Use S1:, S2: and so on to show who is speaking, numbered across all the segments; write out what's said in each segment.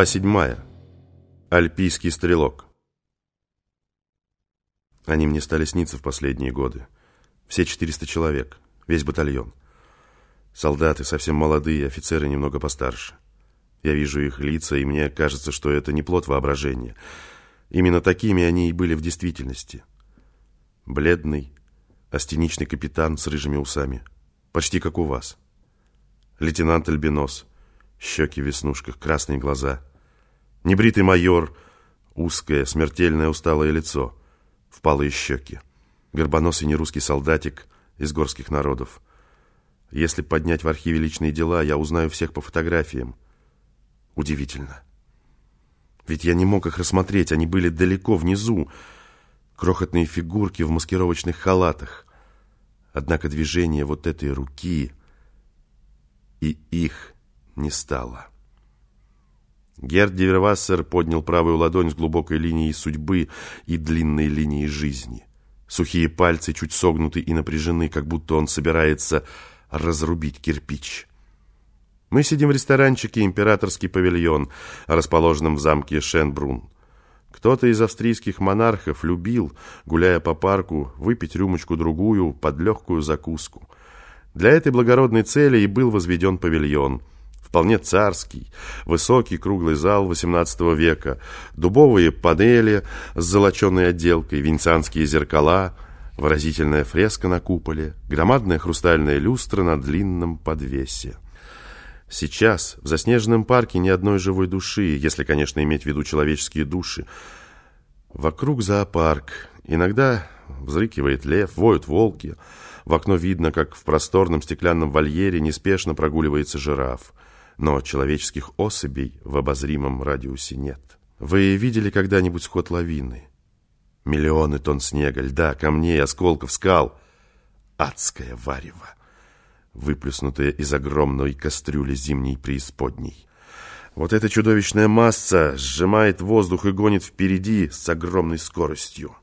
S1: Глава седьмая. Альпийский стрелок. Они мне стали сниться в последние годы. Все 400 человек, весь батальон. Солдаты совсем молодые, офицеры немного постарше. Я вижу их лица, и мне кажется, что это не плод воображения. Именно такими они и были в действительности. Бледный, астеничный капитан с рыжими усами. Почти как у вас. Лейтенант Альбинос. Щеки в веснушках, красные глаза. Небритый майор. Узкое, смертельное усталое лицо. Впалые щеки. Горбоносый нерусский солдатик из горских народов. Если поднять в архиве личные дела, я узнаю всех по фотографиям. Удивительно. Ведь я не мог их рассмотреть, они были далеко внизу. Крохотные фигурки в маскировочных халатах. Однако движение вот этой руки и их не стало. Герд Дивервассер поднял правую ладонь с глубокой линией судьбы и длинной линией жизни. Сухие пальцы чуть согнуты и напряжены, как будто он собирается разрубить кирпич. Мы сидим в ресторанчике «Императорский павильон», расположенном в замке Шенбрун. Кто-то из австрийских монархов любил, гуляя по парку, выпить рюмочку-другую под легкую закуску. Для этой благородной цели и был возведен павильон. Вполне царский, высокий круглый зал XVIII века, дубовые панели с золоченой отделкой, венецианские зеркала, выразительная фреска на куполе, громадная хрустальная люстра на длинном подвесе. Сейчас в заснеженном парке ни одной живой души, если, конечно, иметь в виду человеческие души. Вокруг зоопарк. Иногда взрыкивает лев, воют волки. В окно видно, как в просторном стеклянном вольере неспешно прогуливается жираф. Но человеческих особей в обозримом радиусе нет. Вы видели когда-нибудь сход лавины? Миллионы тонн снега, льда, камней, осколков, скал. Адское варево выплюснутая из огромной кастрюли зимней преисподней. Вот эта чудовищная масса сжимает воздух и гонит впереди с огромной скоростью.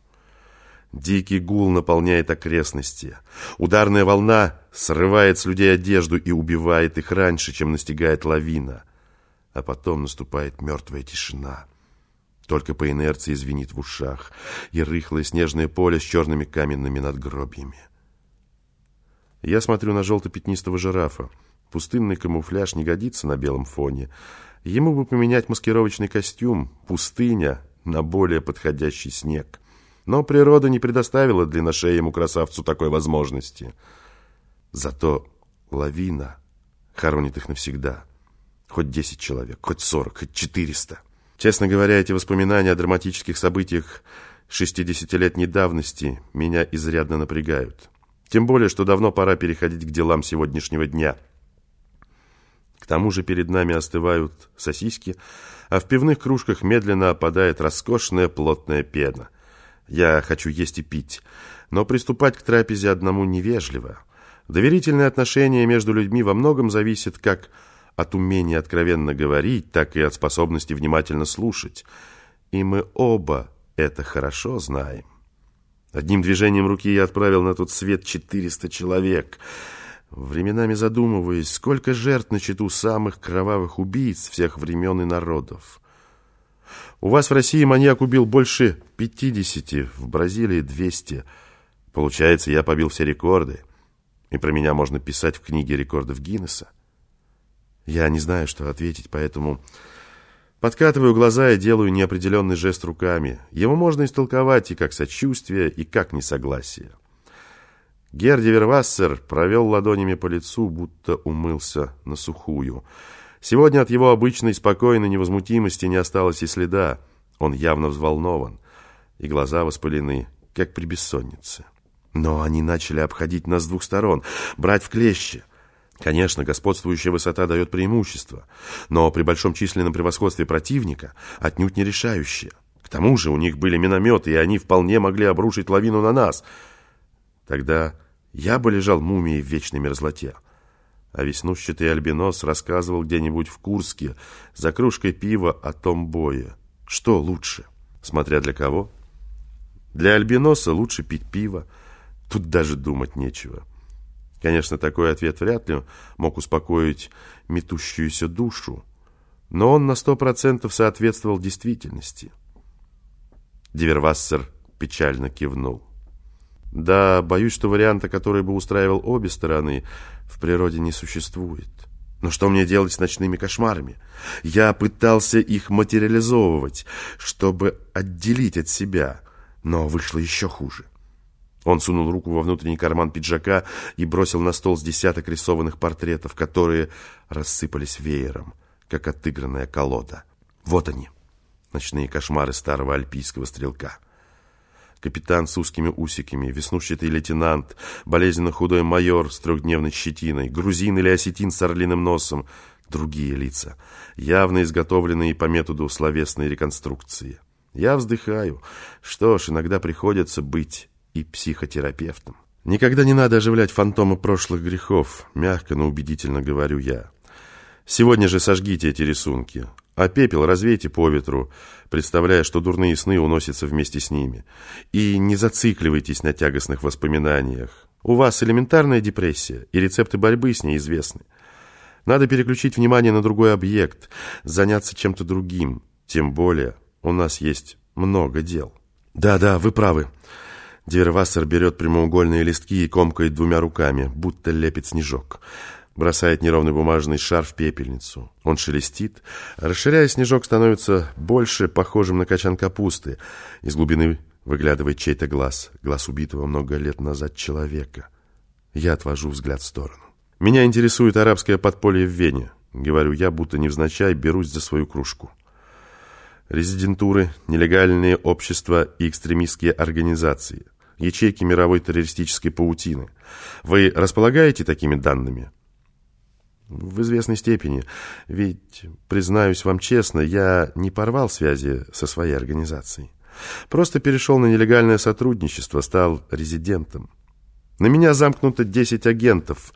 S1: Дикий гул наполняет окрестности. Ударная волна срывает с людей одежду и убивает их раньше, чем настигает лавина. А потом наступает мертвая тишина. Только по инерции звенит в ушах, и рыхлое снежное поле с черными каменными надгробьями. Я смотрю на желто-пятнистого жирафа. Пустынный камуфляж не годится на белом фоне. Ему бы поменять маскировочный костюм, пустыня, на более подходящий снег. Но природа не предоставила длинношеему красавцу такой возможности. Зато лавина хоронит их навсегда. Хоть десять человек, хоть сорок, хоть четыреста. Честно говоря, эти воспоминания о драматических событиях шестидесятилетней давности меня изрядно напрягают. Тем более, что давно пора переходить к делам сегодняшнего дня. К тому же перед нами остывают сосиски, а в пивных кружках медленно опадает роскошная плотная пена. Я хочу есть и пить, но приступать к трапезе одному невежливо. Доверительные отношения между людьми во многом зависят как от умения откровенно говорить, так и от способности внимательно слушать. И мы оба это хорошо знаем. Одним движением руки я отправил на тот свет 400 человек. Временами задумываясь, сколько жертв на счету самых кровавых убийц всех времен и народов. У вас в России маньяк убил больше 50, в Бразилии 200. Получается, я побил все рекорды. И про меня можно писать в книге рекордов Гиннесса. Я не знаю, что ответить, поэтому... Подкатываю глаза и делаю неопределенный жест руками. Его можно истолковать и как сочувствие, и как несогласие. Герди Вервассер провел ладонями по лицу, будто умылся на сухую. Сегодня от его обычной спокойной невозмутимости не осталось и следа. Он явно взволнован, и глаза воспалены, как при бессоннице. Но они начали обходить нас с двух сторон, брать в клещи. Конечно, господствующая высота дает преимущество, но при большом численном превосходстве противника отнюдь не решающее. К тому же у них были минометы, и они вполне могли обрушить лавину на нас. Тогда я бы лежал мумией в вечной мерзлоте. А веснущатый альбинос рассказывал где-нибудь в Курске за кружкой пива о том бое. Что лучше? Смотря для кого? Для альбиноса лучше пить пиво. Тут даже думать нечего. Конечно, такой ответ вряд ли мог успокоить метущуюся душу, но он на сто процентов соответствовал действительности. Дивервассер печально кивнул. Да, боюсь, что варианта, который бы устраивал обе стороны, в природе не существует. Но что мне делать с ночными кошмарами? Я пытался их материализовывать, чтобы отделить от себя, но вышло еще хуже. Он сунул руку во внутренний карман пиджака и бросил на стол с десяток рисованных портретов, которые рассыпались веером, как отыгранная колода. Вот они, ночные кошмары старого альпийского стрелка. Капитан с узкими усиками, веснушчатый лейтенант, болезненно худой майор с трехдневной щетиной, грузин или осетин с орлиным носом, другие лица, явно изготовленные по методу словесной реконструкции. Я вздыхаю. Что ж, иногда приходится быть и психотерапевтом. Никогда не надо оживлять фантомы прошлых грехов, мягко, но убедительно говорю я. Сегодня же сожгите эти рисунки, а пепел развейте по ветру, представляя, что дурные сны уносятся вместе с ними. И не зацикливайтесь на тягостных воспоминаниях. У вас элементарная депрессия, и рецепты борьбы с ней известны. Надо переключить внимание на другой объект, заняться чем-то другим. Тем более у нас есть много дел. Да-да, вы правы. Дивервассер берет прямоугольные листки и комкает двумя руками, будто лепит снежок. Бросает неровный бумажный шар в пепельницу. Он шелестит. Расширяя снежок, становится больше похожим на качан капусты. Из глубины выглядывает чей-то глаз. Глаз убитого много лет назад человека. Я отвожу взгляд в сторону. Меня интересует арабское подполье в Вене. Говорю я, будто невзначай берусь за свою кружку резидентуры, нелегальные общества и экстремистские организации – ячейки мировой террористической паутины. Вы располагаете такими данными? В известной степени. Ведь, признаюсь вам честно, я не порвал связи со своей организацией. Просто перешел на нелегальное сотрудничество, стал резидентом. На меня замкнуто 10 агентов.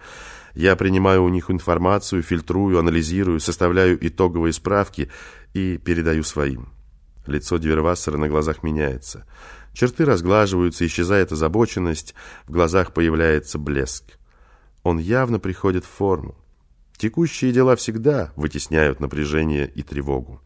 S1: Я принимаю у них информацию, фильтрую, анализирую, составляю итоговые справки и передаю своим. Лицо Дивервассера на глазах меняется. Черты разглаживаются, исчезает озабоченность, в глазах появляется блеск. Он явно приходит в форму. Текущие дела всегда вытесняют напряжение и тревогу.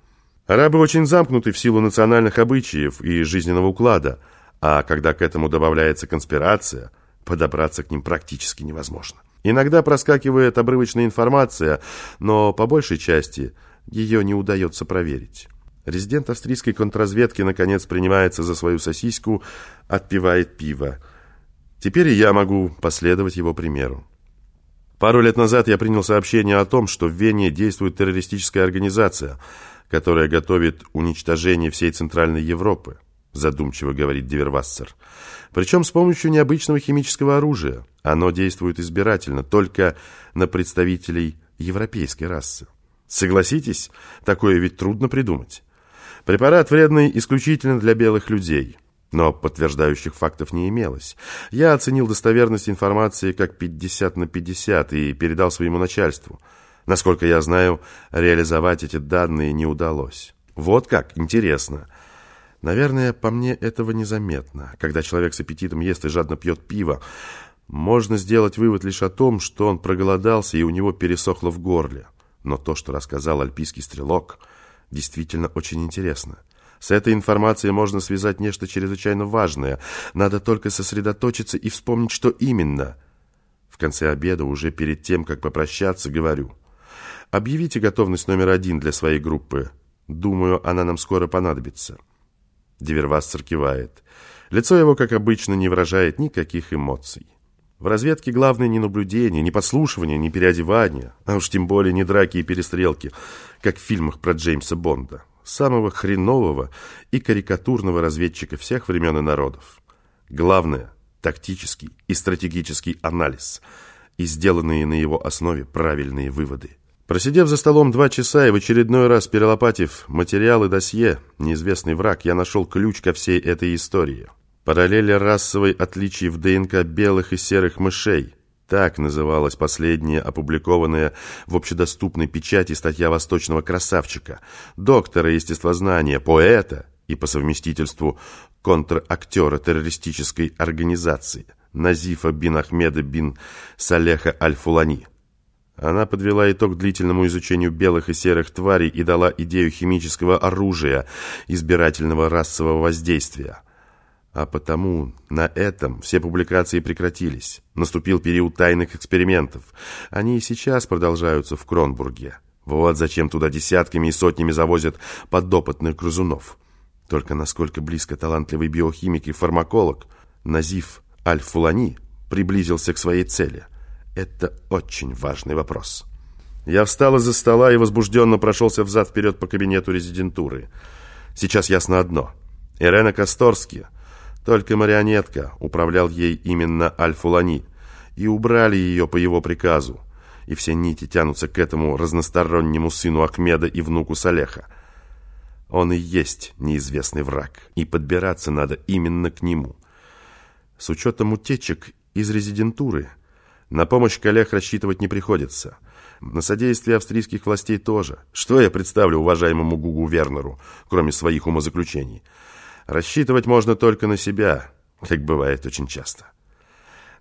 S1: Арабы очень замкнуты в силу национальных обычаев и жизненного уклада, а когда к этому добавляется конспирация, подобраться к ним практически невозможно. Иногда проскакивает обрывочная информация, но по большей части ее не удается проверить. Резидент австрийской контрразведки наконец принимается за свою сосиску, отпивает пиво. Теперь я могу последовать его примеру. Пару лет назад я принял сообщение о том, что в Вене действует террористическая организация, которая готовит уничтожение всей Центральной Европы, задумчиво говорит Дивервассер. Причем с помощью необычного химического оружия. Оно действует избирательно, только на представителей европейской расы. Согласитесь, такое ведь трудно придумать. Препарат вредный исключительно для белых людей, но подтверждающих фактов не имелось. Я оценил достоверность информации как 50 на 50 и передал своему начальству. Насколько я знаю, реализовать эти данные не удалось. Вот как, интересно. Наверное, по мне этого незаметно. Когда человек с аппетитом ест и жадно пьет пиво, можно сделать вывод лишь о том, что он проголодался и у него пересохло в горле. Но то, что рассказал альпийский стрелок действительно очень интересно. С этой информацией можно связать нечто чрезвычайно важное. Надо только сосредоточиться и вспомнить, что именно. В конце обеда, уже перед тем, как попрощаться, говорю. Объявите готовность номер один для своей группы. Думаю, она нам скоро понадобится. Дивервассер кивает. Лицо его, как обычно, не выражает никаких эмоций. В разведке главное не наблюдение, не подслушивание, не переодевание, а уж тем более не драки и перестрелки, как в фильмах про Джеймса Бонда, самого хренового и карикатурного разведчика всех времен и народов. Главное – тактический и стратегический анализ и сделанные на его основе правильные выводы. Просидев за столом два часа и в очередной раз перелопатив материалы досье «Неизвестный враг», я нашел ключ ко всей этой истории – Параллели расовой отличий в ДНК белых и серых мышей. Так называлась последняя опубликованная в общедоступной печати статья восточного красавчика, доктора естествознания, поэта и по совместительству контрактера террористической организации Назифа бин Ахмеда бин Салеха Аль-Фулани. Она подвела итог длительному изучению белых и серых тварей и дала идею химического оружия, избирательного расового воздействия. А потому на этом все публикации прекратились. Наступил период тайных экспериментов. Они и сейчас продолжаются в Кронбурге. Вот зачем туда десятками и сотнями завозят подопытных грызунов. Только насколько близко талантливый биохимик и фармаколог Назив Аль-Фулани приблизился к своей цели – это очень важный вопрос. Я встал из-за стола и возбужденно прошелся взад-вперед по кабинету резидентуры. Сейчас ясно одно. Ирена Косторски, только марионетка, управлял ей именно Аль-Фулани, и убрали ее по его приказу. И все нити тянутся к этому разностороннему сыну Ахмеда и внуку Салеха. Он и есть неизвестный враг, и подбираться надо именно к нему. С учетом утечек из резидентуры – на помощь коллег рассчитывать не приходится. На содействие австрийских властей тоже. Что я представлю уважаемому Гугу Вернеру, кроме своих умозаключений? Рассчитывать можно только на себя, как бывает очень часто.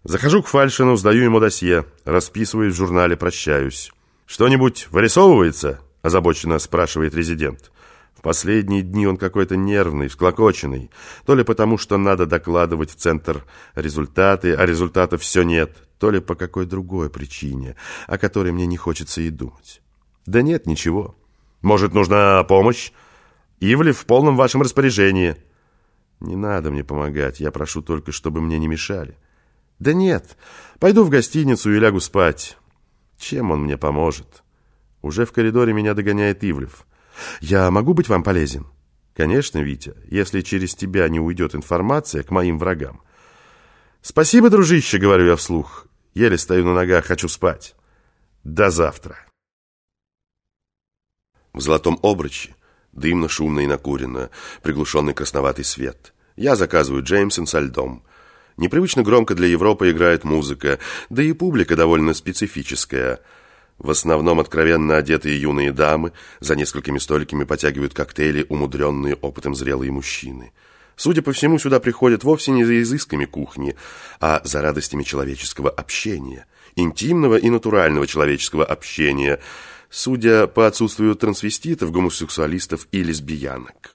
S1: Захожу к Фальшину, сдаю ему досье, расписываюсь в журнале, прощаюсь. «Что-нибудь вырисовывается?» – озабоченно спрашивает резидент. В последние дни он какой-то нервный, всклокоченный. То ли потому, что надо докладывать в центр результаты, а результатов все нет, то ли по какой другой причине, о которой мне не хочется и думать. Да нет, ничего. Может, нужна помощь? Ивли в полном вашем распоряжении. Не надо мне помогать, я прошу только, чтобы мне не мешали. Да нет, пойду в гостиницу и лягу спать. Чем он мне поможет? Уже в коридоре меня догоняет Ивлев. Я могу быть вам полезен? Конечно, Витя, если через тебя не уйдет информация к моим врагам. Спасибо, дружище, говорю я вслух. Еле стою на ногах, хочу спать. До завтра.
S2: В золотом обруче, дымно, шумно и накурено, приглушенный красноватый свет. Я заказываю Джеймсон со льдом. Непривычно громко для Европы играет музыка, да и публика довольно специфическая. В основном откровенно одетые юные дамы, за несколькими столиками потягивают коктейли, умудренные опытом зрелые мужчины. Судя по всему, сюда приходят вовсе не за изысками кухни, а за радостями человеческого общения, интимного и натурального человеческого общения, судя по отсутствию трансвеститов, гомосексуалистов и лесбиянок.